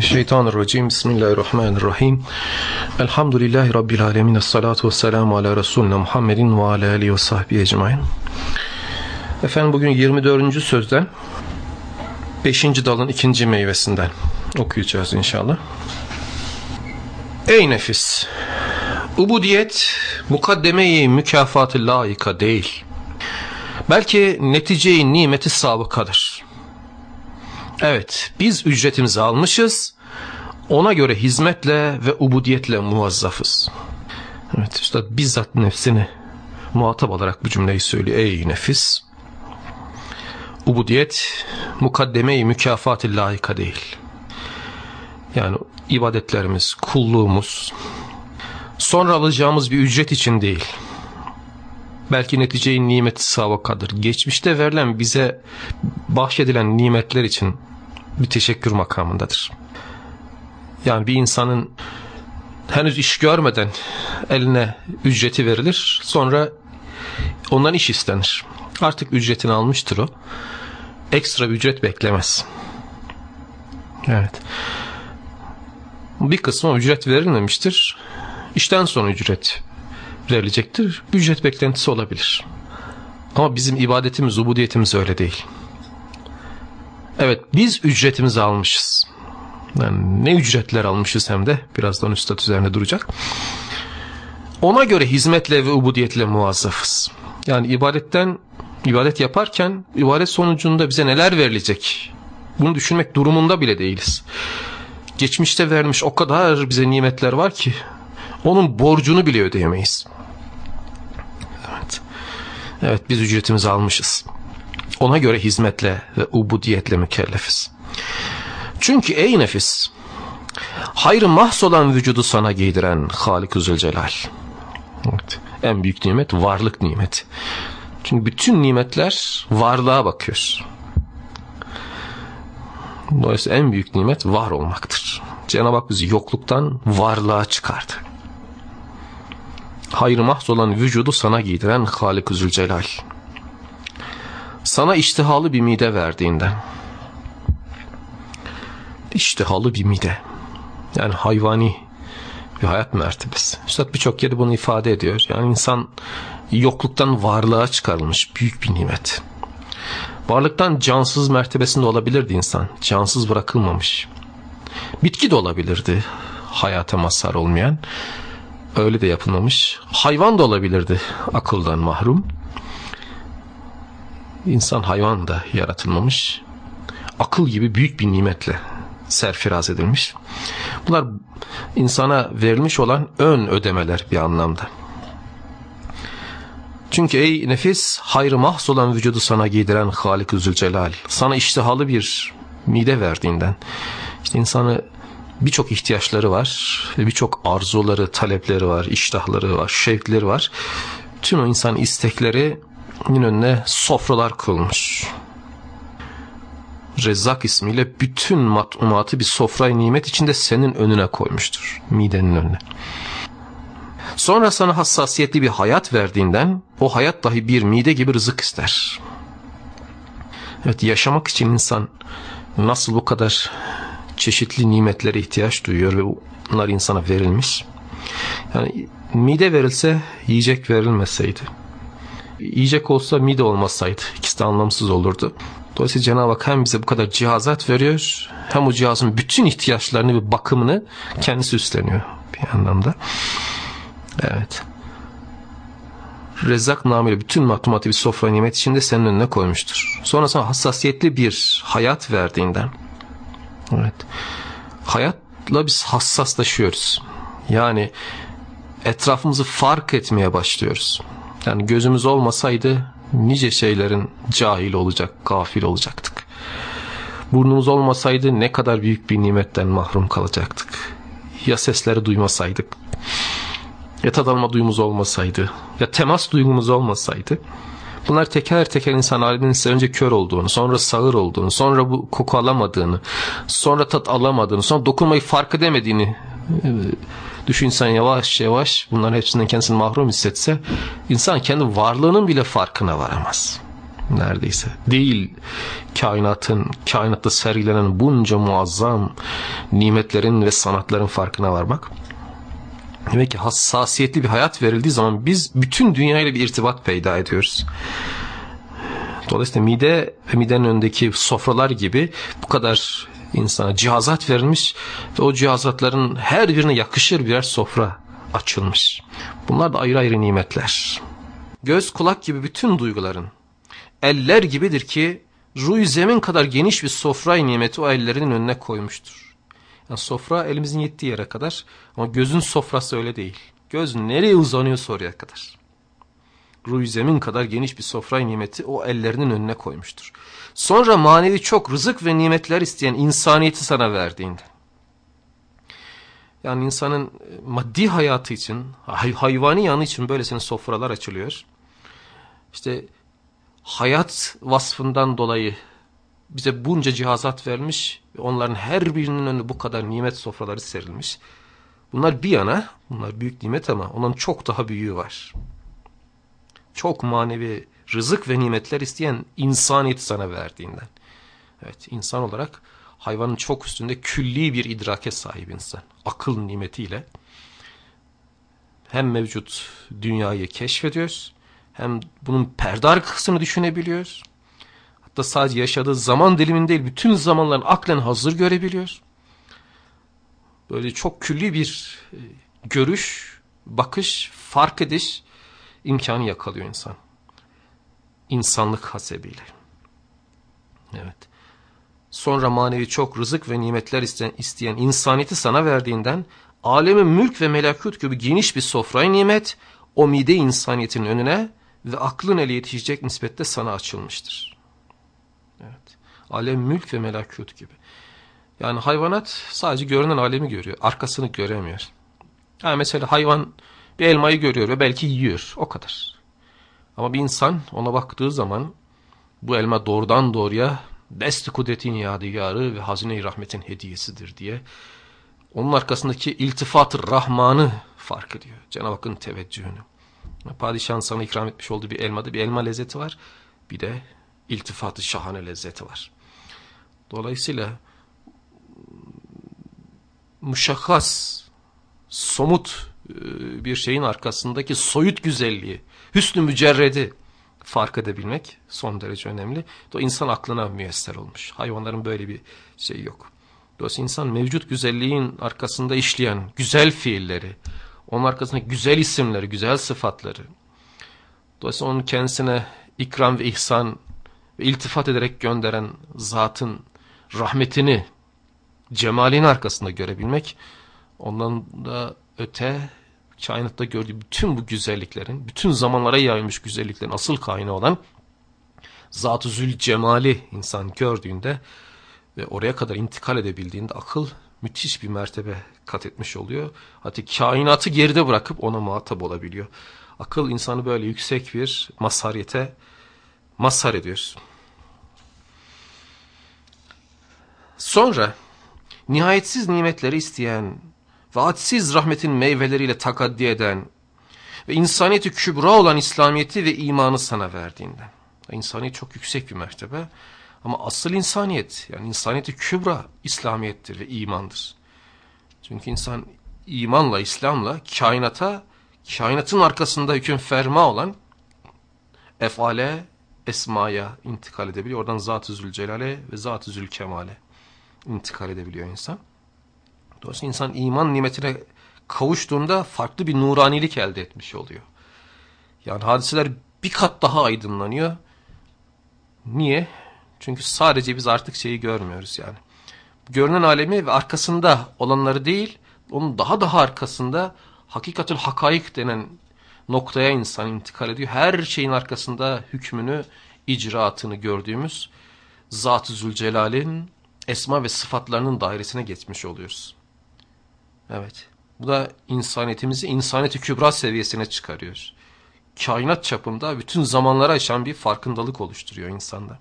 Mineşşeytanirracim. Bismillahirrahmanirrahim. Elhamdülillahi rabbil alamin. Essalatu vesselamu ala resulina Muhammedin ve ala alihi ve sahbihi ecmaîn. Efendim bugün 24. sözden 5. dalın 2. meyvesinden okuyacağız inşallah. Ey nefis! Ubudiyet mukaddeme-i mükafatı layıka değil. Belki neticeyi nimeti sabıkadır. Evet, biz ücretimizi almışız. Ona göre hizmetle ve ubudiyetle muvazzafız. Evet, üstad bizzat nefsini muhatap olarak bu cümleyi söylüyor. Ey nefis! Ubudiyet mukaddeme-i mükafatı layıka değil. Yani ibadetlerimiz, kulluğumuz sonra alacağımız bir ücret için değil. Belki neticeyi nimeti savakadır. Geçmişte verilen bize bahşedilen nimetler için bir teşekkür makamındadır. Yani bir insanın henüz iş görmeden eline ücreti verilir. Sonra ondan iş istenir. Artık ücretini almıştır o. Ekstra ücret beklemez. Evet. Bir kısmı ücret verilmemiştir. İşten sonra ücret verilecektir. Ücret beklentisi olabilir. Ama bizim ibadetimiz, ubudiyetimiz öyle değil. Evet biz ücretimizi almışız. Yani ne ücretler almışız hem de birazdan üstad üzerinde duracak. Ona göre hizmetle ve ubudiyetle muvazzafız. Yani ibadetten ibadet yaparken ibadet sonucunda bize neler verilecek? Bunu düşünmek durumunda bile değiliz. Geçmişte vermiş o kadar bize nimetler var ki onun borcunu bile ödeyemeyiz. Evet. Biz ücretimizi almışız. Ona göre hizmetle ve ubudiyetle mükellefiz. Çünkü ey nefis, hayrı mahsolan vücudu sana giydiren Halik-ı Zülcelal. Evet. En büyük nimet varlık nimeti. Çünkü bütün nimetler varlığa bakıyor. Dolayısıyla en büyük nimet var olmaktır. Cenab-ı Hak bizi yokluktan varlığa çıkardı. Hayrı mahz olan vücudu sana giydiren Halik-ı Zülcelal sana iştihalı bir mide verdiğinden. İştihalı bir mide. Yani hayvani bir hayat mertebesi. Üstad birçok yerde bunu ifade ediyor. Yani insan yokluktan varlığa çıkarılmış büyük bir nimet. Varlıktan cansız mertebesinde olabilirdi insan. Cansız bırakılmamış. Bitki de olabilirdi. Hayata mazhar olmayan. Öyle de yapılmamış. Hayvan da olabilirdi akıldan mahrum. İnsan hayvan da yaratılmamış. Akıl gibi büyük bir nimetle serfiraz edilmiş. Bunlar insana verilmiş olan ön ödemeler bir anlamda. Çünkü ey nefis hayrı mahs olan vücudu sana giydiren Halik-ı Zülcelal sana iştihalı bir mide verdiğinden işte insanı birçok ihtiyaçları var ve birçok arzuları, talepleri var, iştahları var, şevkleri var. Tüm o insan istekleri önüne sofralar kılmış. Rezzak ismiyle bütün matumatı bir sofrayı nimet içinde senin önüne koymuştur. Midenin önüne. Sonra sana hassasiyetli bir hayat verdiğinden o hayat dahi bir mide gibi rızık ister. Evet yaşamak için insan nasıl bu kadar çeşitli nimetlere ihtiyaç duyuyor ve bunlar insana verilmiş. Yani mide verilse yiyecek verilmeseydi yiyecek olsa mide olmasaydı ikisi de anlamsız olurdu. Dolayısıyla Cenab-ı Hak hem bize bu kadar cihazat veriyor hem o cihazın bütün ihtiyaçlarını ve bakımını kendisi üstleniyor bir anlamda. Evet. Rezzak namıyla bütün mahtumatı bir sofra nimet içinde senin önüne koymuştur. Sonrasında hassasiyetli bir hayat verdiğinden. Evet. Hayatla biz hassaslaşıyoruz. Yani etrafımızı fark etmeye başlıyoruz. Yani gözümüz olmasaydı nice şeylerin cahil olacak, gafil olacaktık. Burnumuz olmasaydı ne kadar büyük bir nimetten mahrum kalacaktık. Ya sesleri duymasaydık, ya tad alma duyumuz olmasaydı, ya temas duygumuz olmasaydı, bunlar teker teker insan halinin önce kör olduğunu, sonra sağır olduğunu, sonra bu koku alamadığını, sonra tat alamadığını, sonra dokunmayı fark edemediğini düşünsen yavaş yavaş bunların hepsinden kendisini mahrum hissetse insan kendi varlığının bile farkına varamaz. neredeyse. Değil kainatın, kainatta sergilenen bunca muazzam nimetlerin ve sanatların farkına varmak. Demek ki hassasiyetli bir hayat verildiği zaman biz bütün dünyayla bir irtibat peyda ediyoruz. Dolayısıyla mide ve midenin önündeki sofralar gibi bu kadar insana cihazat verilmiş ve o cihazatların her birine yakışır birer sofra açılmış. Bunlar da ayrı ayrı nimetler. Göz kulak gibi bütün duyguların eller gibidir ki ruh zemin kadar geniş bir sofra nimeti o ellerinin önüne koymuştur. Yani sofra elimizin yettiği yere kadar ama gözün sofrası öyle değil. Göz nereye uzanıyorsa oraya kadar. Ruh zemin kadar geniş bir sofra nimeti o ellerinin önüne koymuştur. Sonra manevi çok rızık ve nimetler isteyen insaniyeti sana verdiğinde. Yani insanın e, maddi hayatı için, hay hayvani yanı için böylesine sofralar açılıyor. İşte hayat vasfından dolayı bize bunca cihazat vermiş ve onların her birinin önünde bu kadar nimet sofraları serilmiş. Bunlar bir yana, bunlar büyük nimet ama onların çok daha büyüğü var. Çok manevi rızık ve nimetler isteyen insaniyeti sana verdiğinden. Evet insan olarak hayvanın çok üstünde külli bir idrake sahip insan. Akıl nimetiyle hem mevcut dünyayı keşfediyoruz hem bunun perde arkasını düşünebiliyor. Hatta sadece yaşadığı zaman diliminde değil bütün zamanların aklen hazır görebiliyor. Böyle çok külli bir e, görüş, bakış, fark ediş imkanı yakalıyor insan. İnsanlık hasebiyle. Evet. Sonra manevi çok rızık ve nimetler isteyen, isteyen insaniyeti sana verdiğinden alemin mülk ve melekut gibi geniş bir sofrayı nimet o mide insaniyetin önüne ve aklın ele yetişecek nispette sana açılmıştır. Alem mülk ve melekut gibi. Yani hayvanat sadece görünen alemi görüyor. Arkasını göremiyor. Yani mesela hayvan bir elmayı görüyor ve belki yiyor. O kadar. Ama bir insan ona baktığı zaman bu elma doğrudan doğruya dest kudretin yadigarı ve hazine-i rahmetin hediyesidir diye onun arkasındaki iltifat rahmanı fark ediyor. Cenab-ı Hakk'ın teveccühünü. Padişahın sana ikram etmiş olduğu bir elmada bir elma lezzeti var. Bir de iltifatı şahane lezzeti var. Dolayısıyla muşakkas, somut e, bir şeyin arkasındaki soyut güzelliği, hüsnü mücerredi fark edebilmek son derece önemli. O insan aklına müyesser olmuş. Hayvanların böyle bir şey yok. Dolayısıyla insan mevcut güzelliğin arkasında işleyen güzel fiilleri, onun arkasındaki güzel isimleri, güzel sıfatları. Dolayısıyla onun kendisine ikram ve ihsan ve iltifat ederek gönderen zatın rahmetini, cemalini arkasında görebilmek, ondan da öte kainatta gördüğü bütün bu güzelliklerin, bütün zamanlara yayılmış güzelliklerin asıl kaynağı olan Zat-ı Zülcemal'i insan gördüğünde ve oraya kadar intikal edebildiğinde akıl müthiş bir mertebe kat etmiş oluyor. Hatta kainatı geride bırakıp ona muhatap olabiliyor. Akıl insanı böyle yüksek bir masariyete mazhar ediyor. Sonra nihayetsiz nimetleri isteyen ve hadsiz rahmetin meyveleriyle takaddi eden ve insaniyeti kübra olan İslamiyeti ve imanı sana verdiğinden. İnsaniyet çok yüksek bir mertebe ama asıl insaniyet yani insaniyeti kübra İslamiyettir ve imandır. Çünkü insan imanla, İslam'la kainata, kainatın arkasında hüküm ferma olan efale, esmaya intikal edebiliyor. Oradan Zat-ı Zülcelal'e ve Zat-ı Zülkemal'e intikal edebiliyor insan. Dolayısıyla insan iman nimetine kavuştuğunda farklı bir nuranilik elde etmiş oluyor. Yani hadiseler bir kat daha aydınlanıyor. Niye? Çünkü sadece biz artık şeyi görmüyoruz yani. Görünen alemi ve arkasında olanları değil, onun daha daha arkasında hakikatül hakaik denen noktaya insan intikal ediyor. Her şeyin arkasında hükmünü, icraatını gördüğümüz Zat-ı Zülcelal'in esma ve sıfatlarının dairesine geçmiş oluyoruz. Evet. Bu da insaniyetimizi insaniyeti kübra seviyesine çıkarıyor. Kainat çapında bütün zamanlara aşan bir farkındalık oluşturuyor insanda.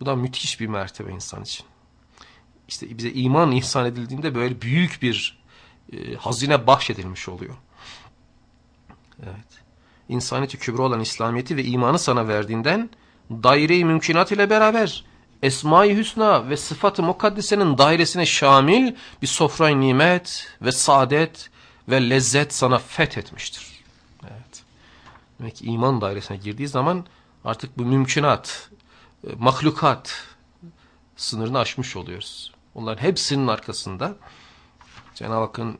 Bu da müthiş bir mertebe insan için. İşte bize iman ihsan edildiğinde böyle büyük bir e, hazine bahşedilmiş oluyor. Evet. İnsaniyeti kübra olan İslamiyeti ve imanı sana verdiğinden daire-i mümkünat ile beraber Esma-i Hüsna ve sıfat-ı mukaddesenin dairesine şamil bir sofrayı nimet ve saadet ve lezzet sana fethetmiştir. Evet. Demek ki iman dairesine girdiği zaman artık bu mümkünat, e, mahlukat sınırını aşmış oluyoruz. Onların hepsinin arkasında Cenab-ı Hakk'ın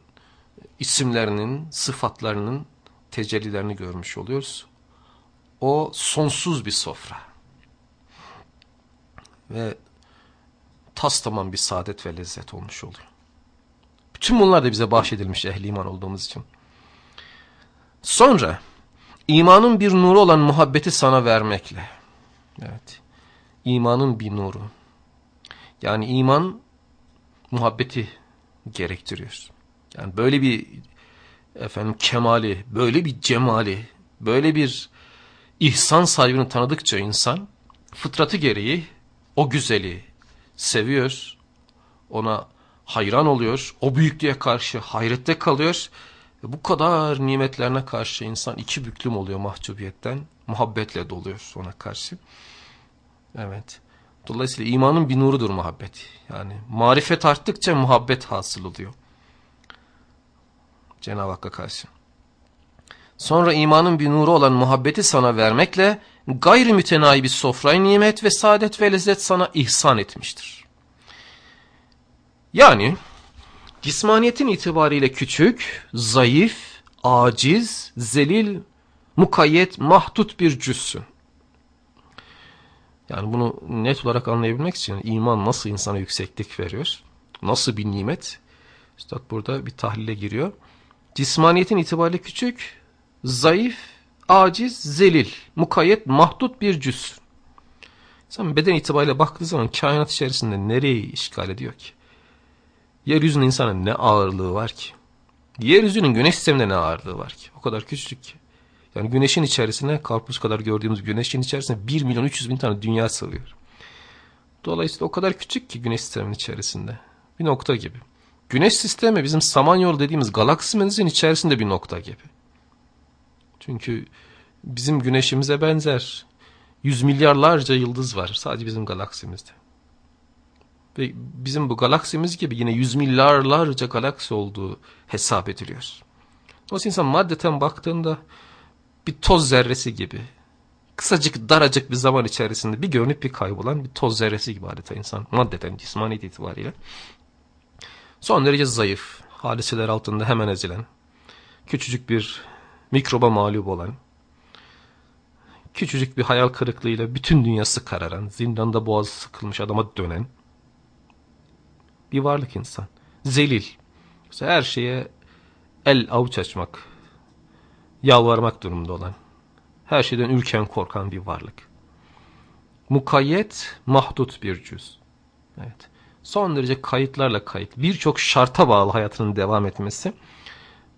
isimlerinin, sıfatlarının tecellilerini görmüş oluyoruz. O sonsuz bir sofra. Ve tas tamam bir saadet ve lezzet olmuş oluyor. Bütün bunlar da bize bahşedilmiş ehli iman olduğumuz için. Sonra imanın bir nuru olan muhabbeti sana vermekle. Evet. İmanın bir nuru. Yani iman muhabbeti gerektiriyor. Yani böyle bir efendim kemali, böyle bir cemali, böyle bir ihsan sahibini tanıdıkça insan fıtratı gereği o güzeli seviyor, ona hayran oluyor, o büyüklüğe karşı hayrette kalıyor. Bu kadar nimetlerine karşı insan iki büklüm oluyor mahcubiyetten, muhabbetle doluyor ona karşı. Evet. Dolayısıyla imanın bir nurudur muhabbet. Yani marifet arttıkça muhabbet hasıl oluyor. Cenab-ı Hakk'a karşı. Sonra imanın bir nuru olan muhabbeti sana vermekle gayri mütenayi bir sofrayı nimet ve saadet ve lezzet sana ihsan etmiştir. Yani cismaniyetin itibariyle küçük, zayıf, aciz, zelil, mukayyet, mahdut bir cüssün. Yani bunu net olarak anlayabilmek için iman nasıl insana yükseklik veriyor? Nasıl bir nimet? Üstad burada bir tahlile giriyor. Cismaniyetin itibariyle küçük, zayıf, aciz, zelil, mukayyet, mahdut bir cüz. Sen beden itibariyle baktığı zaman kainat içerisinde nereyi işgal ediyor ki? Yeryüzünün insanın ne ağırlığı var ki? Yeryüzünün güneş sisteminde ne ağırlığı var ki? O kadar küçük ki. Yani güneşin içerisine karpuz kadar gördüğümüz güneşin içerisine 1 milyon 300 bin tane dünya sığıyor. Dolayısıyla o kadar küçük ki güneş sisteminin içerisinde. Bir nokta gibi. Güneş sistemi bizim Samanyolu dediğimiz galaksimizin içerisinde bir nokta gibi. Çünkü bizim güneşimize benzer yüz milyarlarca yıldız var sadece bizim galaksimizde. Ve bizim bu galaksimiz gibi yine yüz milyarlarca galaksi olduğu hesap ediliyor. Dolayısıyla insan maddeten baktığında bir toz zerresi gibi. Kısacık daracık bir zaman içerisinde bir görünüp bir kaybolan bir toz zerresi gibi adeta insan maddeten cismaniyet itibariyle. Son derece zayıf, hadiseler altında hemen ezilen, küçücük bir mikroba mağlup olan, küçücük bir hayal kırıklığıyla bütün dünyası kararan, zindanda boğazı sıkılmış adama dönen bir varlık insan. Zelil. Her şeye el avuç açmak, yalvarmak durumunda olan, her şeyden ürken korkan bir varlık. Mukayyet, mahdut bir cüz. Evet. Son derece kayıtlarla kayıt. Birçok şarta bağlı hayatının devam etmesi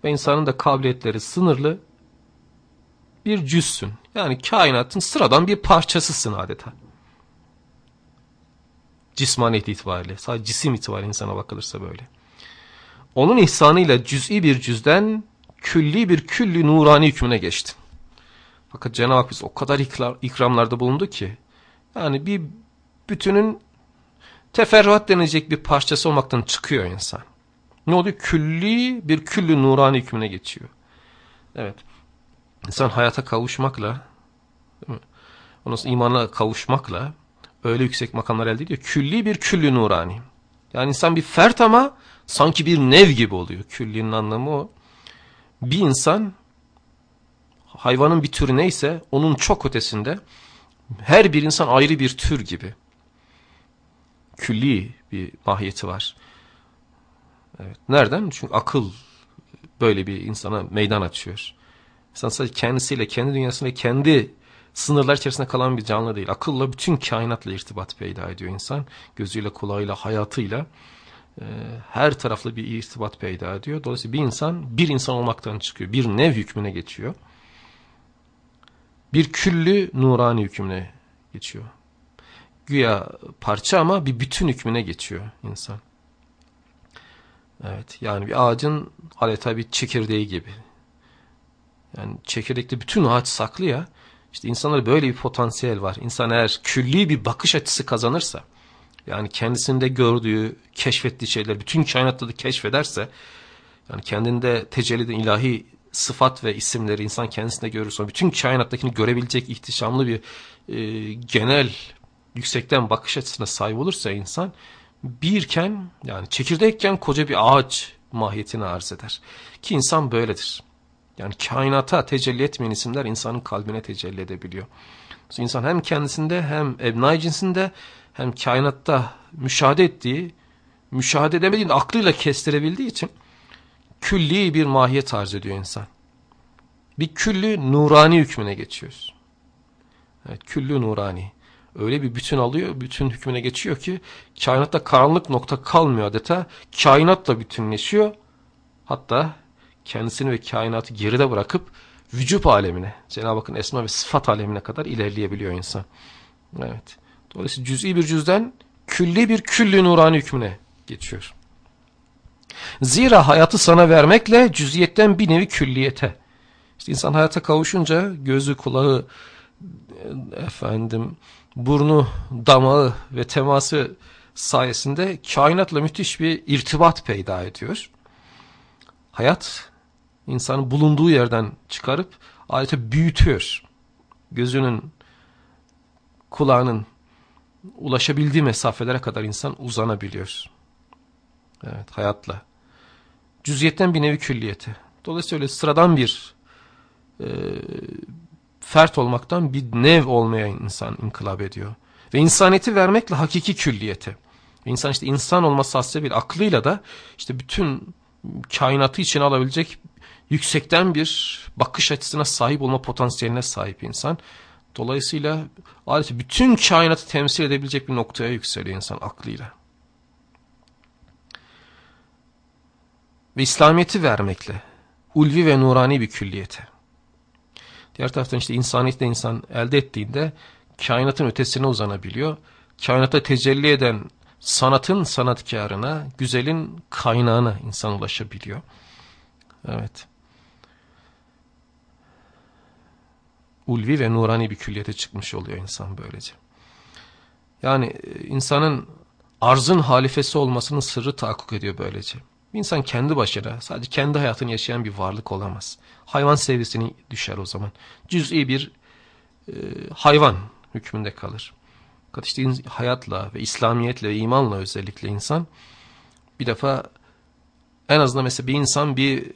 ve insanın da kabiliyetleri sınırlı bir cüzsün. Yani kainatın sıradan bir parçasısın adeta. Cismaniyet itibariyle. Sadece cisim itibariyle insana bakılırsa böyle. Onun ihsanıyla cüz'i bir cüzden külli bir külli nurani hükmüne geçti. Fakat Cenab-ı Hak biz o kadar ikramlarda bulundu ki yani bir bütünün teferruat denecek bir parçası olmaktan çıkıyor insan. Ne oluyor? Külli bir külli nurani hükmüne geçiyor. Evet. İnsan hayata kavuşmakla ondan sonra imana kavuşmakla öyle yüksek makamlar elde ediyor. Külli bir külli nurani. Yani insan bir fert ama sanki bir nev gibi oluyor. Küllinin anlamı o bir insan hayvanın bir türü neyse onun çok ötesinde her bir insan ayrı bir tür gibi. Külli bir mahiyeti var. Evet. Nereden? Çünkü akıl böyle bir insana meydan açıyor. İnsan sadece kendisiyle, kendi dünyasıyla, kendi sınırlar içerisinde kalan bir canlı değil. Akılla bütün kainatla irtibat peyda ediyor insan. Gözüyle, kulağıyla, hayatıyla. E, her taraflı bir irtibat peyda ediyor. Dolayısıyla bir insan bir insan olmaktan çıkıyor. Bir nev hükmüne geçiyor. Bir küllü nurani hükmüne geçiyor. Güya parça ama bir bütün hükmüne geçiyor insan. Evet yani bir ağacın adeta bir çekirdeği gibi. Yani çekirdekte bütün ağaç saklı ya. İşte insanlarda böyle bir potansiyel var. İnsan eğer külli bir bakış açısı kazanırsa, yani kendisinde gördüğü, keşfettiği şeyler bütün kainatta da keşfederse, yani kendinde tecelliden ilahi sıfat ve isimleri insan kendisinde görürse, bütün kainattakini görebilecek ihtişamlı bir e, genel yüksekten bakış açısına sahip olursa insan, birken yani çekirdekken koca bir ağaç mahiyetini arz eder. Ki insan böyledir. Yani kainata tecelli etmeyen isimler insanın kalbine tecelli edebiliyor. İnsan hem kendisinde hem ebnai cinsinde hem kainatta müşahede ettiği, müşahede edemediğini aklıyla kestirebildiği için külli bir mahiyet arz ediyor insan. Bir küllü nurani hükmüne geçiyoruz. Evet, küllü nurani. Öyle bir bütün alıyor, bütün hükmüne geçiyor ki kainatta karanlık nokta kalmıyor adeta. Kainatla bütünleşiyor. Hatta kendisini ve kainatı geride bırakıp vücut alemine, Cenab-ı Hakk'ın esma ve sıfat alemine kadar ilerleyebiliyor insan. Evet. Dolayısıyla cüz'i bir cüzden külli bir küllü nurani hükmüne geçiyor. Zira hayatı sana vermekle cüz'iyetten bir nevi külliyete. İşte insan hayata kavuşunca gözü, kulağı, efendim, burnu, damağı ve teması sayesinde kainatla müthiş bir irtibat peyda ediyor. Hayat insanı bulunduğu yerden çıkarıp adeta büyütüyor. Gözünün, kulağının ulaşabildiği mesafelere kadar insan uzanabiliyor. Evet, hayatla. Cüziyetten bir nevi külliyeti. Dolayısıyla sıradan bir e, fert olmaktan bir nev olmaya insan inkılap ediyor. Ve insaniyeti vermekle hakiki külliyeti. Ve insan işte insan olması hasebiyle aklıyla da işte bütün kainatı içine alabilecek yüksekten bir bakış açısına sahip olma potansiyeline sahip insan. Dolayısıyla adeta bütün kainatı temsil edebilecek bir noktaya yükseliyor insan aklıyla. Ve İslamiyet'i vermekle ulvi ve nurani bir külliyete. Diğer taraftan işte insaniyetle insan elde ettiğinde kainatın ötesine uzanabiliyor. Kainata tecelli eden sanatın sanatkarına, güzelin kaynağına insan ulaşabiliyor. Evet. Ulvi ve nurani bir külliyete çıkmış oluyor insan böylece. Yani e, insanın arzın halifesi olmasının sırrı tahakkuk ediyor böylece. İnsan kendi başına sadece kendi hayatını yaşayan bir varlık olamaz. Hayvan sevgisini düşer o zaman. Cüz'i bir e, hayvan hükmünde kalır. Fakat hayatla ve İslamiyetle ve imanla özellikle insan bir defa en azından mesela bir insan bir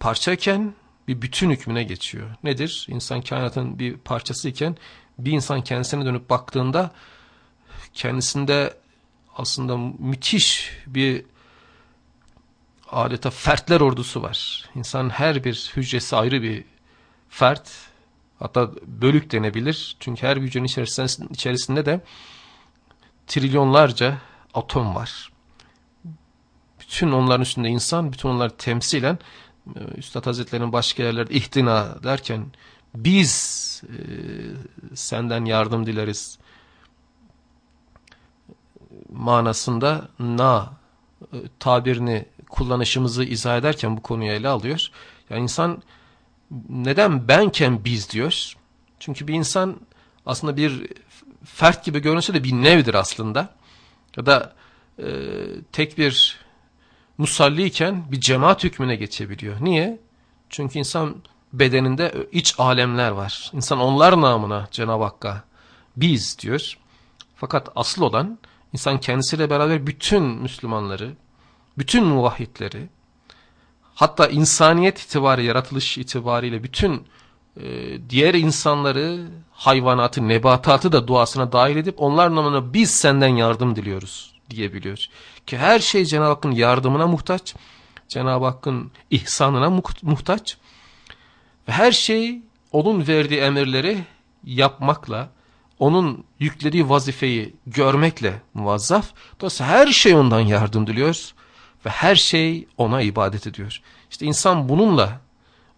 parçayken bir bütün hükmüne geçiyor. Nedir? İnsan kainatın bir parçasıyken bir insan kendisine dönüp baktığında kendisinde aslında müthiş bir adeta fertler ordusu var. İnsanın her bir hücresi ayrı bir fert. Hatta bölük denebilir. Çünkü her hücrenin içerisinde, de trilyonlarca atom var. Bütün onların üstünde insan, bütün onları temsilen Üstad Hazretleri'nin başka yerlerde ihtina derken biz e, senden yardım dileriz manasında na e, tabirini kullanışımızı izah ederken bu konuyu ele alıyor. Yani insan neden benken biz diyor? Çünkü bir insan aslında bir fert gibi görünse de bir nevdir aslında. Ya da e, tek bir musalliyken bir cemaat hükmüne geçebiliyor. Niye? Çünkü insan bedeninde iç alemler var. İnsan onlar namına Cenab-ı Hakk'a biz diyor. Fakat asıl olan insan kendisiyle beraber bütün Müslümanları, bütün muvahhidleri, hatta insaniyet itibarı, yaratılış itibariyle bütün e, diğer insanları, hayvanatı, nebatatı da duasına dahil edip onlar namına biz senden yardım diliyoruz diyebiliyor. Ki her şey Cenab-ı Hakk'ın yardımına muhtaç, Cenab-ı Hakk'ın ihsanına muhtaç ve her şey onun verdiği emirleri yapmakla, onun yüklediği vazifeyi görmekle muvazzaf. Dolayısıyla her şey ondan yardım diliyoruz ve her şey ona ibadet ediyor. İşte insan bununla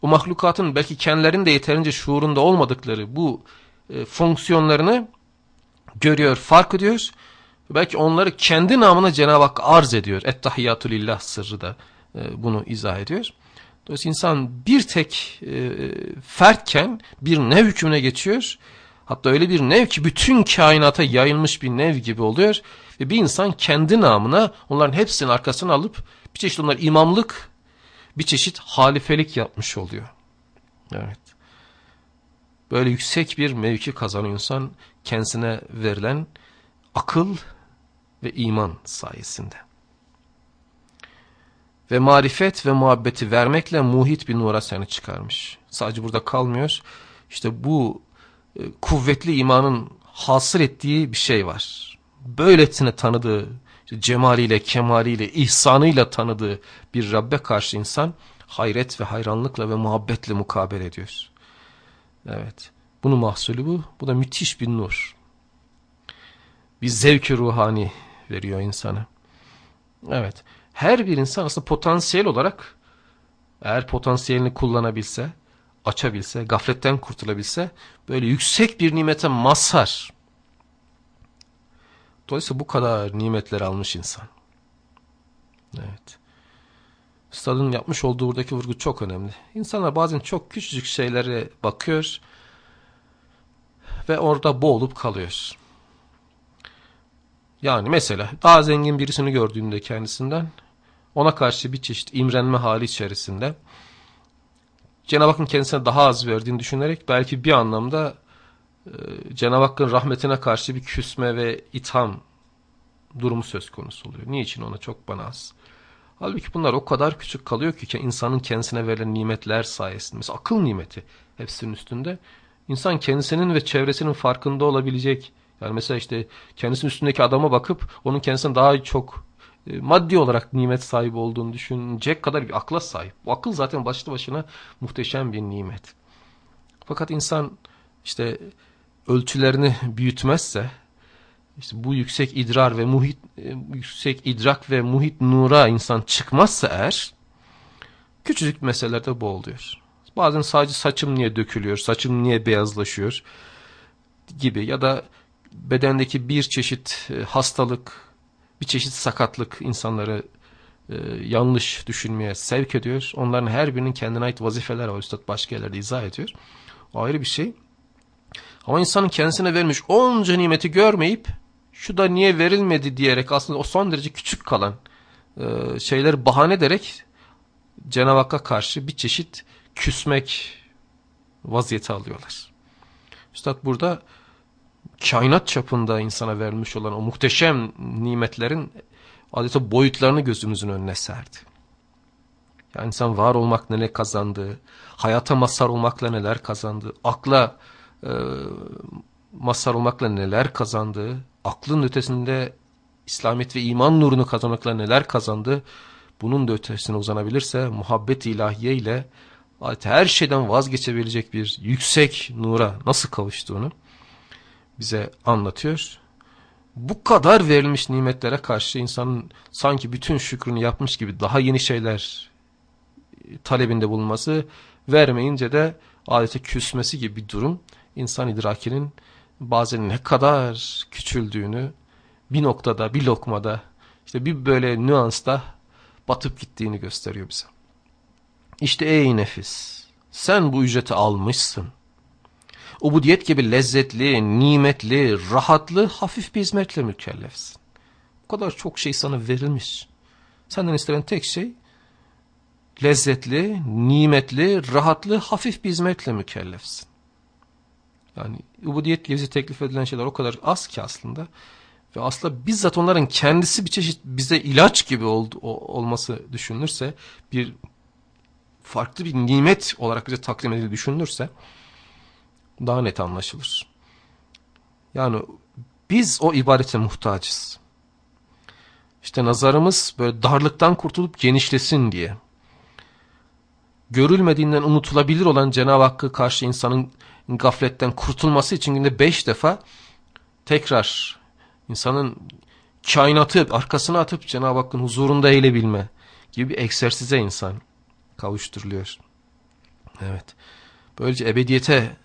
o mahlukatın belki kendilerinin yeterince şuurunda olmadıkları bu e, fonksiyonlarını görüyor, fark ediyor. Belki onları kendi namına Cenab-ı Hak arz ediyor. Ettahiyyatü lillah sırrı da e, bunu izah ediyor. Dolayısıyla insan bir tek e, fertken bir nev hükmüne geçiyor. Hatta öyle bir nev ki bütün kainata yayılmış bir nev gibi oluyor. Ve bir insan kendi namına onların hepsinin arkasını alıp bir çeşit onlar imamlık, bir çeşit halifelik yapmış oluyor. Evet. Böyle yüksek bir mevki kazanıyor insan kendisine verilen akıl ve iman sayesinde. Ve marifet ve muhabbeti vermekle muhit bir nura seni çıkarmış. Sadece burada kalmıyor. İşte bu e, kuvvetli imanın hasır ettiği bir şey var. Böylesine tanıdığı, cemaliyle, kemaliyle, ihsanıyla tanıdığı bir Rabbe karşı insan hayret ve hayranlıkla ve muhabbetle mukabele ediyor. Evet. Bunun mahsulü bu. Bu da müthiş bir nur. Bir zevk ruhani veriyor insana. Evet. Her bir insan aslında potansiyel olarak eğer potansiyelini kullanabilse, açabilse, gafletten kurtulabilse böyle yüksek bir nimete mazhar. Dolayısıyla bu kadar nimetler almış insan. Evet. Üstadın yapmış olduğu buradaki vurgu çok önemli. İnsanlar bazen çok küçücük şeylere bakıyor ve orada boğulup kalıyor. Yani mesela daha zengin birisini gördüğünde kendisinden ona karşı bir çeşit imrenme hali içerisinde Cenab-ı Hakk'ın kendisine daha az verdiğini düşünerek belki bir anlamda e, Cenab-ı Hakk'ın rahmetine karşı bir küsme ve itham durumu söz konusu oluyor. Niçin ona çok bana az? Halbuki bunlar o kadar küçük kalıyor ki insanın kendisine verilen nimetler sayesinde. Mesela akıl nimeti hepsinin üstünde. İnsan kendisinin ve çevresinin farkında olabilecek. Yani mesela işte kendisinin üstündeki adama bakıp onun kendisine daha çok e, maddi olarak nimet sahibi olduğunu düşünecek kadar bir akla sahip. Bu akıl zaten başlı başına muhteşem bir nimet. Fakat insan işte ölçülerini büyütmezse işte bu yüksek idrar ve muhit e, yüksek idrak ve muhit nura insan çıkmazsa eğer küçücük meselelerde boğuluyor. Bazen sadece saçım niye dökülüyor, saçım niye beyazlaşıyor gibi ya da bedendeki bir çeşit e, hastalık, bir çeşit sakatlık insanları e, yanlış düşünmeye sevk ediyor. Onların her birinin kendine ait vazifeler var. Üstad başka yerlerde izah ediyor. O ayrı bir şey. Ama insanın kendisine vermiş onca nimeti görmeyip şu da niye verilmedi diyerek aslında o son derece küçük kalan e, şeyleri bahane ederek Cenab-ı Hakk'a karşı bir çeşit küsmek vaziyeti alıyorlar. Üstad burada kainat çapında insana verilmiş olan o muhteşem nimetlerin adeta boyutlarını gözümüzün önüne serdi. Yani insan var olmak neler kazandı, hayata mazhar olmakla neler kazandı, akla e, mazhar olmakla neler kazandı, aklın ötesinde İslamiyet ve iman nurunu kazanmakla neler kazandı, bunun da ötesine uzanabilirse muhabbet ilahiye ile her şeyden vazgeçebilecek bir yüksek nura nasıl kavuştuğunu bize anlatıyor. Bu kadar verilmiş nimetlere karşı insanın sanki bütün şükrünü yapmış gibi daha yeni şeyler talebinde bulunması, vermeyince de adeta küsmesi gibi bir durum insan idrakinin bazen ne kadar küçüldüğünü bir noktada, bir lokmada, işte bir böyle nüansta batıp gittiğini gösteriyor bize. İşte ey nefis, sen bu ücreti almışsın. Ubudiyet gibi lezzetli, nimetli, rahatlı, hafif bir hizmetle mükellefsin. Bu kadar çok şey sana verilmiş. Senden istenen tek şey lezzetli, nimetli, rahatlı, hafif bir hizmetle mükellefsin. Yani ubudiyet gibi teklif edilen şeyler o kadar az ki aslında. Ve aslında bizzat onların kendisi bir çeşit bize ilaç gibi ol, olması düşünülürse, bir farklı bir nimet olarak bize takdim edildiği düşünülürse daha net anlaşılır. Yani biz o ibadete muhtacız. İşte nazarımız böyle darlıktan kurtulup genişlesin diye. Görülmediğinden unutulabilir olan Cenab-ı Hakk'a karşı insanın gafletten kurtulması için günde beş defa tekrar insanın kainatı arkasına atıp Cenab-ı Hakk'ın huzurunda eğilebilme gibi bir egzersize insan kavuşturuluyor. Evet. Böylece ebediyete,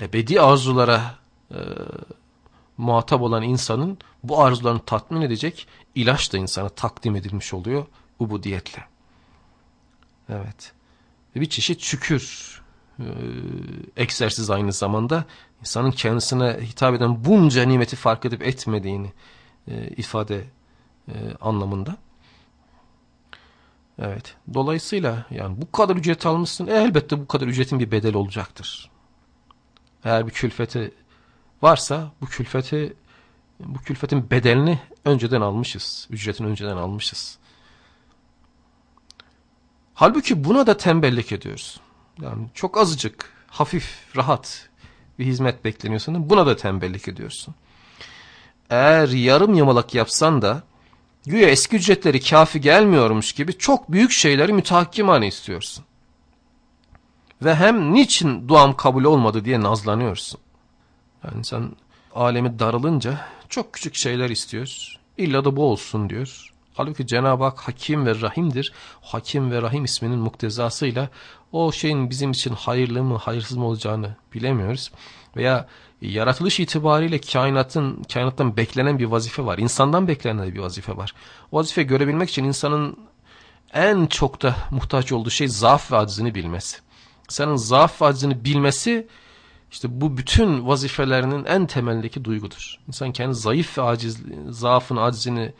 ebedi arzulara e, muhatap olan insanın bu arzularını tatmin edecek ilaç da insana takdim edilmiş oluyor ubudiyetle. Evet. bir çeşit şükür e, egzersiz aynı zamanda insanın kendisine hitap eden bunca nimeti fark edip etmediğini e, ifade e, anlamında. Evet. Dolayısıyla yani bu kadar ücret almışsın. E, elbette bu kadar ücretin bir bedeli olacaktır. Eğer bir külfeti varsa bu külfeti bu külfetin bedelini önceden almışız. Ücretini önceden almışız. Halbuki buna da tembellik ediyoruz. Yani çok azıcık, hafif, rahat bir hizmet bekleniyorsun. Buna da tembellik ediyorsun. Eğer yarım yamalak yapsan da güya eski ücretleri kafi gelmiyormuş gibi çok büyük şeyleri mütehakkimane istiyorsun. Ve hem niçin duam kabul olmadı diye nazlanıyorsun. Yani sen alemi daralınca çok küçük şeyler istiyor. İlla da bu olsun diyor. Halbuki Cenab-ı Hak Hakim ve Rahim'dir. Hakim ve Rahim isminin muktezasıyla o şeyin bizim için hayırlı mı hayırsız mı olacağını bilemiyoruz. Veya yaratılış itibariyle kainatın kainattan beklenen bir vazife var. İnsandan beklenen bir vazife var. O vazife görebilmek için insanın en çok da muhtaç olduğu şey zaaf ve aczini bilmesi. Senin zaaf aczini bilmesi işte bu bütün vazifelerinin en temeldeki duygudur. İnsan kendi zayıf ve aciz, zaafını, aczini,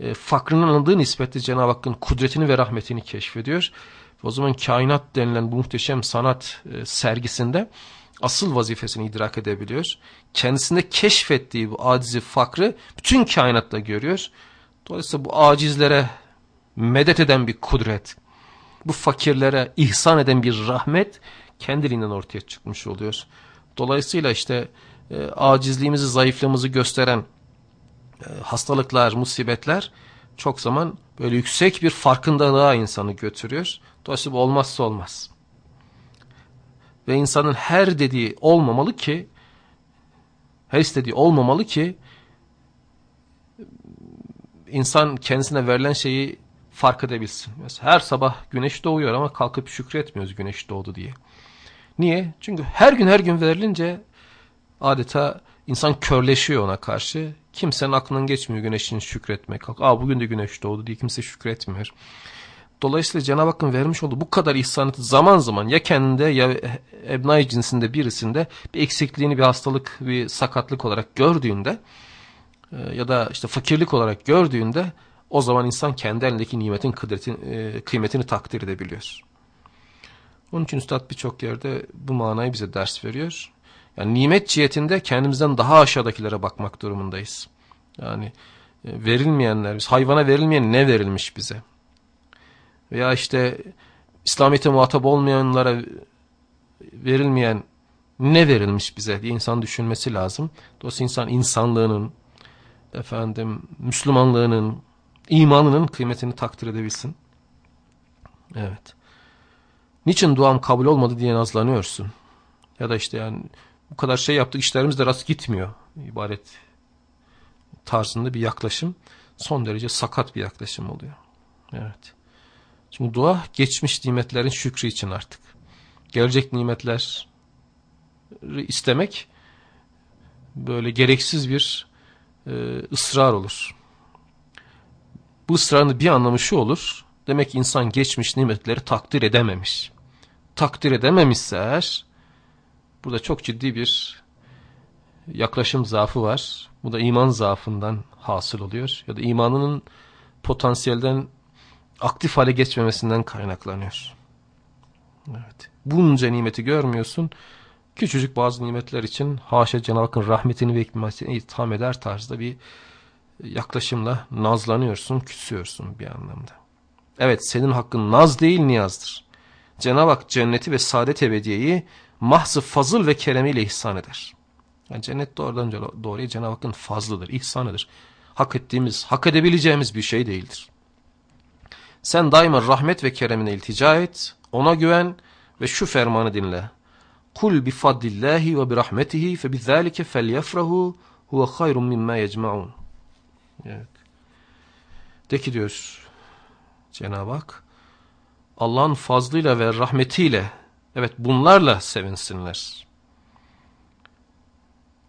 e, fakrının anladığı nispetle Cenab-ı Hakk'ın kudretini ve rahmetini keşfediyor. O zaman kainat denilen bu muhteşem sanat e, sergisinde asıl vazifesini idrak edebiliyor. Kendisinde keşfettiği bu acizi fakrı bütün kainatta görüyor. Dolayısıyla bu acizlere medet eden bir kudret, bu fakirlere ihsan eden bir rahmet kendiliğinden ortaya çıkmış oluyor. Dolayısıyla işte e, acizliğimizi, zayıflığımızı gösteren e, hastalıklar, musibetler çok zaman böyle yüksek bir farkındalığa insanı götürüyor. Dolayısıyla bu olmazsa olmaz. Ve insanın her dediği olmamalı ki, her istediği olmamalı ki, insan kendisine verilen şeyi fark edebilsin. Mesela her sabah güneş doğuyor ama kalkıp şükretmiyoruz güneş doğdu diye. Niye? Çünkü her gün her gün verilince adeta insan körleşiyor ona karşı. Kimsenin aklından geçmiyor güneşin şükretmek. Aa bugün de güneş doğdu diye kimse şükretmiyor. Dolayısıyla Cenab-ı Hakk'ın vermiş olduğu bu kadar ihsanatı zaman zaman ya kendinde ya ebnai cinsinde birisinde bir eksikliğini bir hastalık bir sakatlık olarak gördüğünde e, ya da işte fakirlik olarak gördüğünde o zaman insan kendi elindeki nimetin kıymetini, kıymetini takdir edebiliyor. Onun için Üstad birçok yerde bu manayı bize ders veriyor. Yani nimet cihetinde kendimizden daha aşağıdakilere bakmak durumundayız. Yani e, verilmeyenler, biz hayvana verilmeyen ne verilmiş bize? Veya işte İslamiyet'e muhatap olmayanlara verilmeyen ne verilmiş bize diye insan düşünmesi lazım. Dolayısıyla insan insanlığının, efendim Müslümanlığının, imanının kıymetini takdir edebilsin. Evet. Niçin duam kabul olmadı diye nazlanıyorsun? Ya da işte yani bu kadar şey yaptık işlerimiz de rast gitmiyor. ibaret tarzında bir yaklaşım son derece sakat bir yaklaşım oluyor. Evet. Çünkü dua geçmiş nimetlerin şükrü için artık. Gelecek nimetler istemek böyle gereksiz bir e, ısrar olur. Bu ısrarın bir anlamı şu olur. Demek ki insan geçmiş nimetleri takdir edememiş. Takdir edememişse eğer burada çok ciddi bir yaklaşım zaafı var. Bu da iman zaafından hasıl oluyor. Ya da imanının potansiyelden aktif hale geçmemesinden kaynaklanıyor. Evet. Bunca nimeti görmüyorsun. Küçücük bazı nimetler için haşa Cenab-ı Hakk'ın rahmetini ve hikmetini itham eder tarzda bir yaklaşımla nazlanıyorsun, küsüyorsun bir anlamda. Evet senin hakkın naz değil niyazdır. Cenab-ı Hak cenneti ve saadet ebediyeyi mahzı fazıl ve keremiyle ihsan eder. Yani cennet doğrudan doğruya Cenab-ı Hakk'ın fazlıdır, ihsanıdır. Hak ettiğimiz, hak edebileceğimiz bir şey değildir. Sen daima rahmet ve keremine iltica et, ona güven ve şu fermanı dinle. Kul bi fadlillahi ve bi rahmetihi fe bizalike felyefrahu huve hayrun mimma yecmaun. Evet. De ki diyor Cenab-ı Hak Allah'ın fazlıyla ve rahmetiyle evet bunlarla sevinsinler.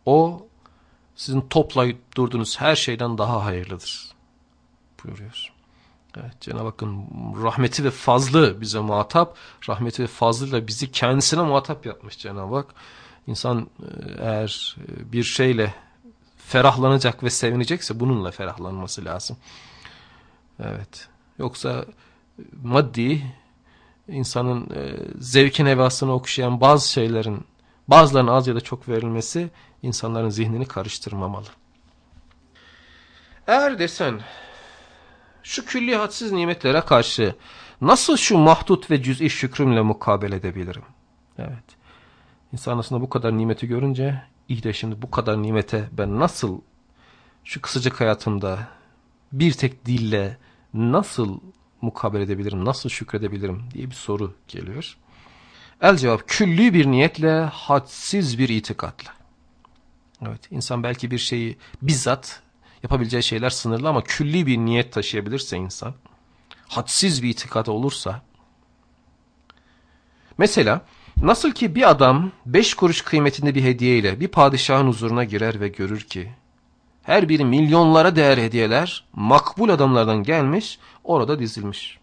O sizin toplayıp durduğunuz her şeyden daha hayırlıdır buyuruyor. Evet, Cenab-ı Hakk'ın rahmeti ve fazlı bize muhatap. Rahmeti ve fazlıyla bizi kendisine muhatap yapmış Cenab-ı Hak. İnsan e, eğer e, bir şeyle ferahlanacak ve sevinecekse bununla ferahlanması lazım. Evet. Yoksa maddi insanın e, zevkin hevasını okşayan bazı şeylerin bazılarının az ya da çok verilmesi insanların zihnini karıştırmamalı. Eğer desen şu külli hadsiz nimetlere karşı nasıl şu mahdut ve cüz'i şükrümle mukabele edebilirim? Evet. İnsan aslında bu kadar nimeti görünce iyi de şimdi bu kadar nimete ben nasıl şu kısacık hayatımda bir tek dille nasıl mukabele edebilirim, nasıl şükredebilirim diye bir soru geliyor. El cevap külli bir niyetle, hadsiz bir itikatla. Evet insan belki bir şeyi bizzat yapabileceği şeyler sınırlı ama külli bir niyet taşıyabilirse insan, hadsiz bir itikat olursa, mesela nasıl ki bir adam beş kuruş kıymetinde bir hediyeyle bir padişahın huzuruna girer ve görür ki, her biri milyonlara değer hediyeler makbul adamlardan gelmiş, orada dizilmiş.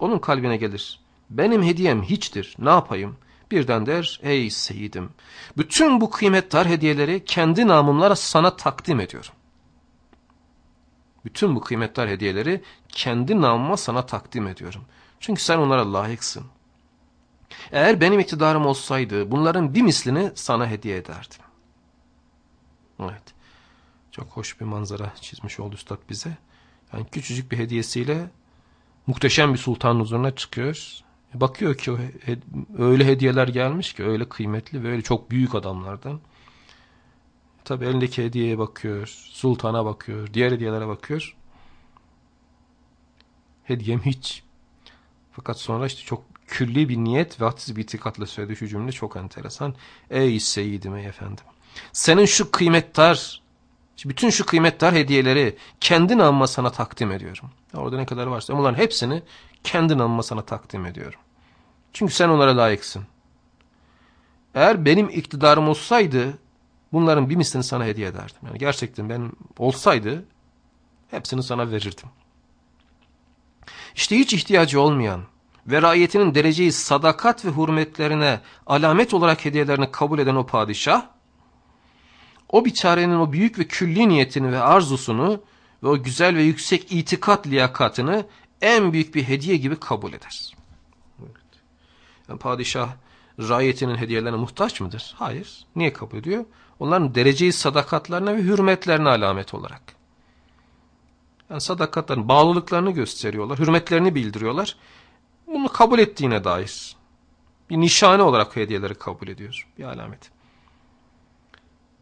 Onun kalbine gelir. Benim hediyem hiçtir, ne yapayım? Birden der, ey seyidim, bütün bu kıymetli hediyeleri kendi namımlara sana takdim ediyorum. Bütün bu kıymetli hediyeleri kendi namıma sana takdim ediyorum. Çünkü sen onlara layıksın. Eğer benim iktidarım olsaydı bunların bir mislini sana hediye ederdim. Evet. Çok hoş bir manzara çizmiş oldu üstad bize. Yani küçücük bir hediyesiyle muhteşem bir sultanın huzuruna çıkıyor. Bakıyor ki öyle hediyeler gelmiş ki öyle kıymetli ve öyle çok büyük adamlardan. Tabi elindeki hediyeye bakıyor, sultana bakıyor, diğer hediyelere bakıyor. Hediyem hiç. Fakat sonra işte çok külli bir niyet ve hadsiz bir itikatla söylediği şu cümle çok enteresan. Ey seyyidim ey efendim. Senin şu kıymettar, bütün şu kıymettar hediyeleri kendi namıma sana takdim ediyorum. Orada ne kadar varsa onların hepsini kendi namıma sana takdim ediyorum. Çünkü sen onlara layıksın. Eğer benim iktidarım olsaydı bunların bir mislini sana hediye ederdim. Yani gerçekten benim olsaydı hepsini sana verirdim. İşte hiç ihtiyacı olmayan ve raiyetinin dereceyi sadakat ve hürmetlerine alamet olarak hediyelerini kabul eden o padişah, o biçarenin o büyük ve külli niyetini ve arzusunu ve o güzel ve yüksek itikat liyakatını en büyük bir hediye gibi kabul eder. Yani padişah raiyetinin hediyelerine muhtaç mıdır? Hayır. Niye kabul ediyor? Onların dereceyi sadakatlerine ve hürmetlerine alamet olarak. Yani sadakatlerin bağlılıklarını gösteriyorlar, hürmetlerini bildiriyorlar. Bunu kabul ettiğine dair. Bir nişane olarak hediyeleri kabul ediyor. Bir alamet.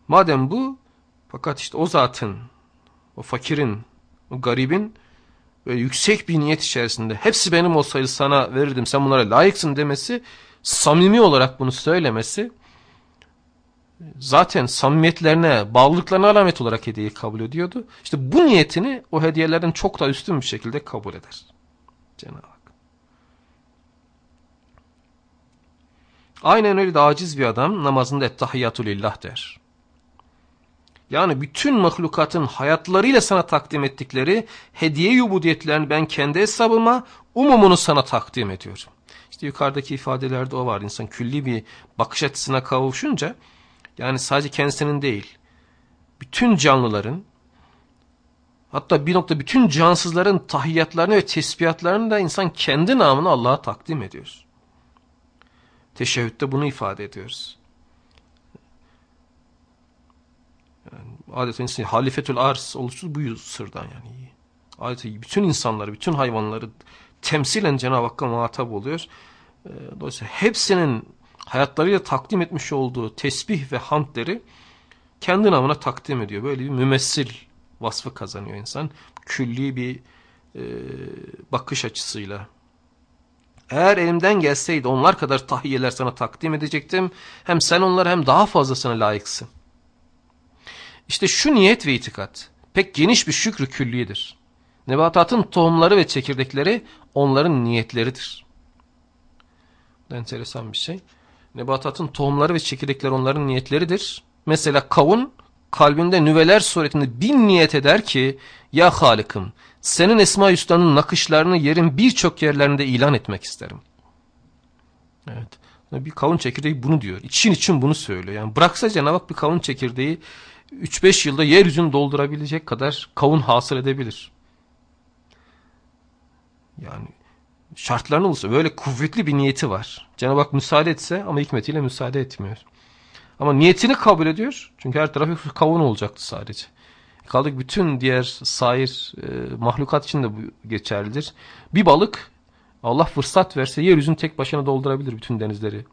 Madem bu, fakat işte o zatın, o fakirin, o garibin ve yüksek bir niyet içerisinde hepsi benim olsaydı sana verirdim sen bunlara layıksın demesi, samimi olarak bunu söylemesi zaten samimiyetlerine, bağlılıklarına alamet olarak hediyeyi kabul ediyordu. İşte bu niyetini o hediyelerden çok daha üstün bir şekilde kabul eder. Cenab-ı Aynen öyle de aciz bir adam namazında ettehiyyatü lillah der. Yani bütün mahlukatın hayatlarıyla sana takdim ettikleri hediye yubudiyetlerini ben kendi hesabıma umumunu sana takdim ediyorum. İşte yukarıdaki ifadelerde o var. İnsan külli bir bakış açısına kavuşunca yani sadece kendisinin değil, bütün canlıların, hatta bir nokta bütün cansızların tahiyyatlarını ve tesbihatlarını da insan kendi namını Allah'a takdim ediyor. Teşehhütte bunu ifade ediyoruz. Yani adeta halifetül arz oluşu bu sırdan yani. Adeta bütün insanları, bütün hayvanları temsilen Cenab-ı Hakk'a muhatap oluyor. Ee, dolayısıyla hepsinin hayatlarıyla takdim etmiş olduğu tesbih ve hamdleri kendi namına takdim ediyor. Böyle bir mümessil vasfı kazanıyor insan. Külli bir e, bakış açısıyla. Eğer elimden gelseydi onlar kadar tahiyyeler sana takdim edecektim. Hem sen onlara hem daha fazlasına layıksın. İşte şu niyet ve itikat pek geniş bir şükrü külliyedir. Nebatatın tohumları ve çekirdekleri onların niyetleridir. Bu enteresan bir şey. Nebatatın tohumları ve çekirdekleri onların niyetleridir. Mesela kavun kalbinde nüveler suretinde bin niyet eder ki ya Halık'ım senin Esma Hüsna'nın nakışlarını yerin birçok yerlerinde ilan etmek isterim. Evet. Bir kavun çekirdeği bunu diyor. İçin için bunu söylüyor. Yani bıraksa Cenab-ı Hak bir kavun çekirdeği 3-5 yılda yeryüzünü doldurabilecek kadar kavun hasıl edebilir. Yani şartlarını olursa böyle kuvvetli bir niyeti var. Cenab-ı Hak müsaade etse ama hikmetiyle müsaade etmiyor. Ama niyetini kabul ediyor. Çünkü her tarafı kavun olacaktı sadece. Kaldık bütün diğer sair e, mahlukat için de bu geçerlidir. Bir balık Allah fırsat verse yeryüzünü tek başına doldurabilir bütün denizleri.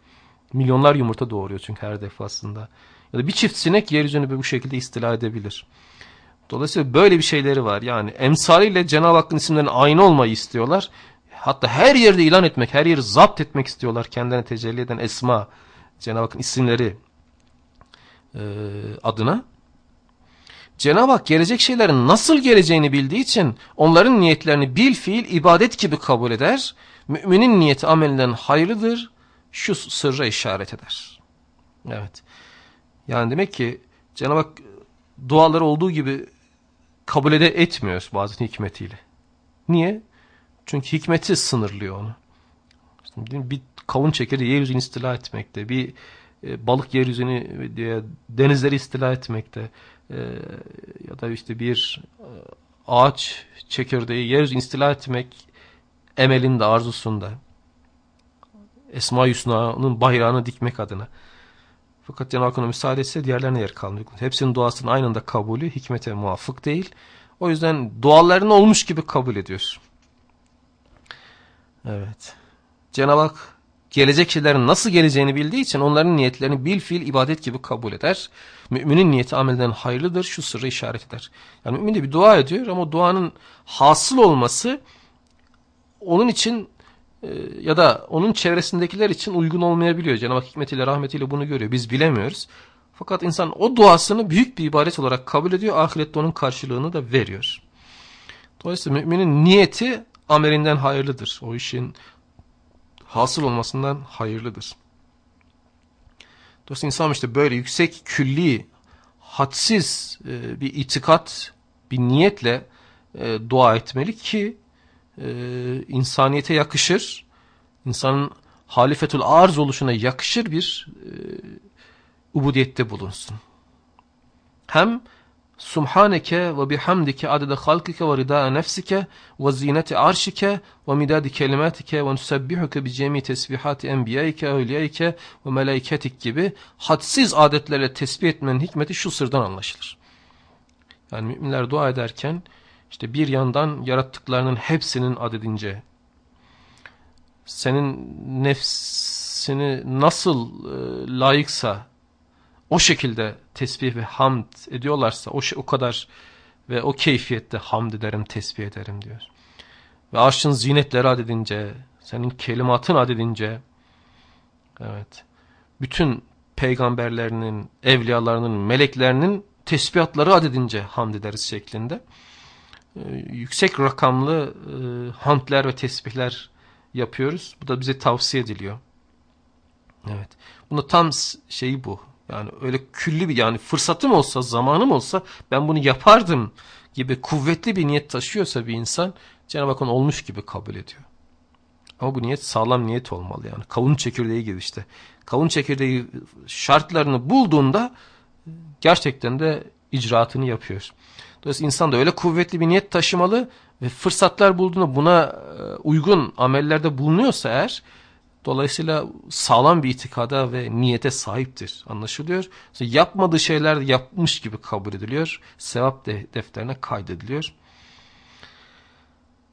Milyonlar yumurta doğuruyor çünkü her defasında. Ya da bir çift sinek yeryüzünü bu şekilde istila edebilir. Dolayısıyla böyle bir şeyleri var. Yani emsaliyle Cenab-ı Hakk'ın isimlerinin aynı olmayı istiyorlar. Hatta her yerde ilan etmek, her yeri zapt etmek istiyorlar. Kendilerine tecelli eden esma, Cenab-ı Hakk'ın isimleri e, adına. Cenab-ı Hak gelecek şeylerin nasıl geleceğini bildiği için onların niyetlerini bil fiil ibadet gibi kabul eder. Müminin niyeti amelinden hayırlıdır. Şu sırra işaret eder. Evet. Yani demek ki Cenab-ı Hak duaları olduğu gibi kabul ede etmiyor bazen hikmetiyle. Niye? Çünkü hikmeti sınırlıyor onu. İşte bir kavun çekirdeği yeryüzünü istila etmekte, bir e, balık yeryüzünü denizleri istila etmekte e, ya da işte bir e, ağaç çekirdeği yeryüzünü istila etmek emelinde, arzusunda. Esma Hüsna'nın bayrağını dikmek adına. Fakat Cenab-ı müsaade etse diğerlerine yer kalmıyor. Hepsinin duasının aynı anda kabulü hikmete muvafık değil. O yüzden dualarını olmuş gibi kabul ediyor. Evet. Cenab-ı Hak gelecek şeylerin nasıl geleceğini bildiği için onların niyetlerini bil fiil ibadet gibi kabul eder. Müminin niyeti amelden hayırlıdır şu sırrı işaret eder. Yani mümin de bir dua ediyor ama duanın hasıl olması onun için e, ya da onun çevresindekiler için uygun olmayabiliyor. Cenab-ı Hak hikmetiyle rahmetiyle bunu görüyor. Biz bilemiyoruz. Fakat insan o duasını büyük bir ibadet olarak kabul ediyor. Ahirette onun karşılığını da veriyor. Dolayısıyla müminin niyeti amelinden hayırlıdır. O işin hasıl olmasından hayırlıdır. Dolayısıyla insan işte böyle yüksek külli, hadsiz e, bir itikat, bir niyetle e, dua etmeli ki e, insaniyete yakışır, insanın halifetul arz oluşuna yakışır bir ubudiyette bulunsun. Hem Subhaneke ve bihamdike adede halkike ve rida nefsike ve zineti arşike ve midadi kelimatike ve nusebbihuke bi cemi tesbihati enbiyaike, evliyaike ve melaiketik gibi hadsiz adetlerle tesbih etmenin hikmeti şu sırdan anlaşılır. Yani müminler dua ederken işte bir yandan yarattıklarının hepsinin adedince senin nefsini nasıl e, layıksa o şekilde tesbih ve hamd ediyorlarsa o, o kadar ve o keyfiyette hamd ederim, tesbih ederim diyor. Ve arşın zinetleri adedince, senin kelimatın adedince, evet, bütün peygamberlerinin, evliyalarının, meleklerinin tesbihatları adedince hamd ederiz şeklinde. Ee, yüksek rakamlı e, hamdler ve tesbihler yapıyoruz. Bu da bize tavsiye ediliyor. Evet. Bunu tam şeyi bu. Yani öyle külli bir yani fırsatım olsa, zamanım olsa ben bunu yapardım gibi kuvvetli bir niyet taşıyorsa bir insan Cenab-ı Hak olmuş gibi kabul ediyor. Ama bu niyet sağlam niyet olmalı yani. Kavun çekirdeği gibi işte. Kavun çekirdeği şartlarını bulduğunda gerçekten de icraatını yapıyor. Dolayısıyla insan da öyle kuvvetli bir niyet taşımalı ve fırsatlar bulduğunda buna e, uygun amellerde bulunuyorsa eğer Dolayısıyla sağlam bir itikada ve niyete sahiptir anlaşılıyor. Yapmadığı şeyler yapmış gibi kabul ediliyor. Sevap de defterine kaydediliyor.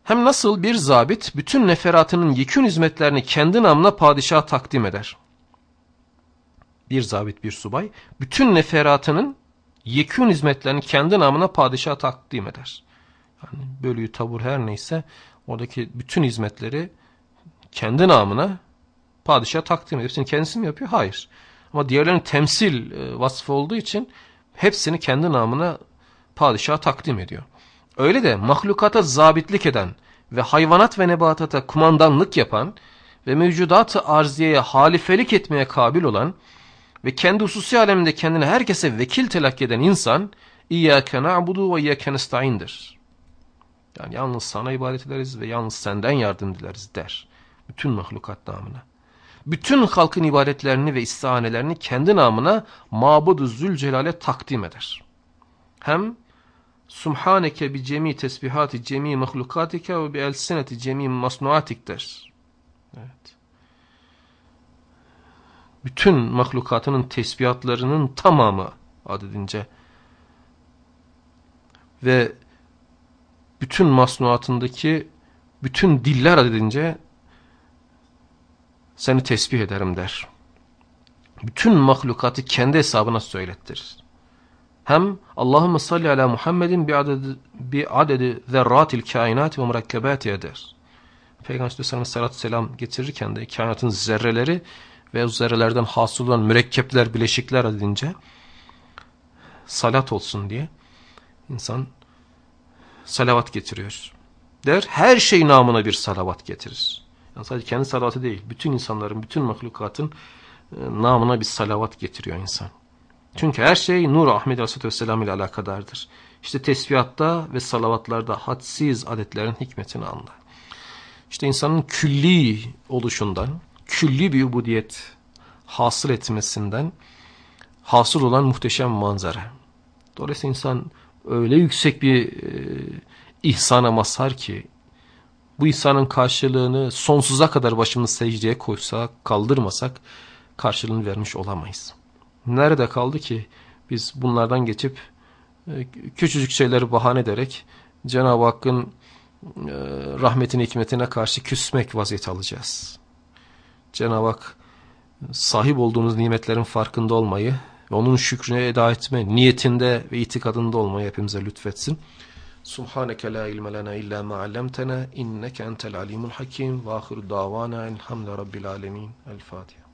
Hem nasıl bir zabit bütün neferatının yekün hizmetlerini kendi namına padişaha takdim eder. Bir zabit bir subay bütün neferatının yekün hizmetlerini kendi namına padişaha takdim eder. Yani bölüğü tabur her neyse oradaki bütün hizmetleri kendi namına padişah takdim ediyor. Hepsini kendisi mi yapıyor? Hayır. Ama diğerlerinin temsil e, vasfı olduğu için hepsini kendi namına padişaha takdim ediyor. Öyle de mahlukata zabitlik eden ve hayvanat ve nebatata kumandanlık yapan ve mevcudat-ı arziyeye halifelik etmeye kabil olan ve kendi hususi aleminde kendine herkese vekil telakki eden insan İyyâke na'budu ve iyyâke nesta'indir. Yani yalnız sana ibadet ederiz ve yalnız senden yardım dileriz der. Bütün mahlukat namına. Bütün halkın ibadetlerini ve istihanelerini kendi namına Mabud-u Zülcelal'e takdim eder. Hem Subhaneke bi cemi tesbihati cemi mahlukatike ve bi elsineti cemi masnuatik der. Evet. Bütün mahlukatının tesbihatlarının tamamı adedince ve bütün masnuatındaki bütün diller adedince seni tesbih ederim der. Bütün mahlukatı kendi hesabına söylettir. Hem Allahümme salli ala Muhammedin bi adedi, bi adedi zerratil kainat ve mürekkebati eder. Peygamber Aleyhisselam salatü selam getirirken de kainatın zerreleri ve o zerrelerden hasıl olan mürekkepler, bileşikler adedince salat olsun diye insan salavat getiriyor. Der, her şey namına bir salavat getirir. Yani sadece kendi salavatı değil, bütün insanların, bütün mahlukatın e, namına bir salavat getiriyor insan. Çünkü her şey Nur Ahmet Aleyhisselatü Vesselam ile alakadardır. İşte tesbihatta ve salavatlarda hadsiz adetlerin hikmetini anla. İşte insanın külli oluşundan, külli bir ubudiyet hasıl etmesinden hasıl olan muhteşem manzara. Dolayısıyla insan öyle yüksek bir e, ihsana mazhar ki bu ihsanın karşılığını sonsuza kadar başımız secdeye koysak, kaldırmasak karşılığını vermiş olamayız. Nerede kaldı ki biz bunlardan geçip e, küçücük şeyleri bahane ederek Cenab-ı Hakk'ın e, rahmetine, hikmetine karşı küsmek vaziyet alacağız. Cenab-ı Hak sahip olduğumuz nimetlerin farkında olmayı ve onun şükrüne eda etme niyetinde ve itikadında olmayı hepimize lütfetsin. Subhaneke la ilme lena illa ma allamtena inneke entel alimul hakim ve ahiru davana elhamdülillahi rabbil alemin. El Fatiha.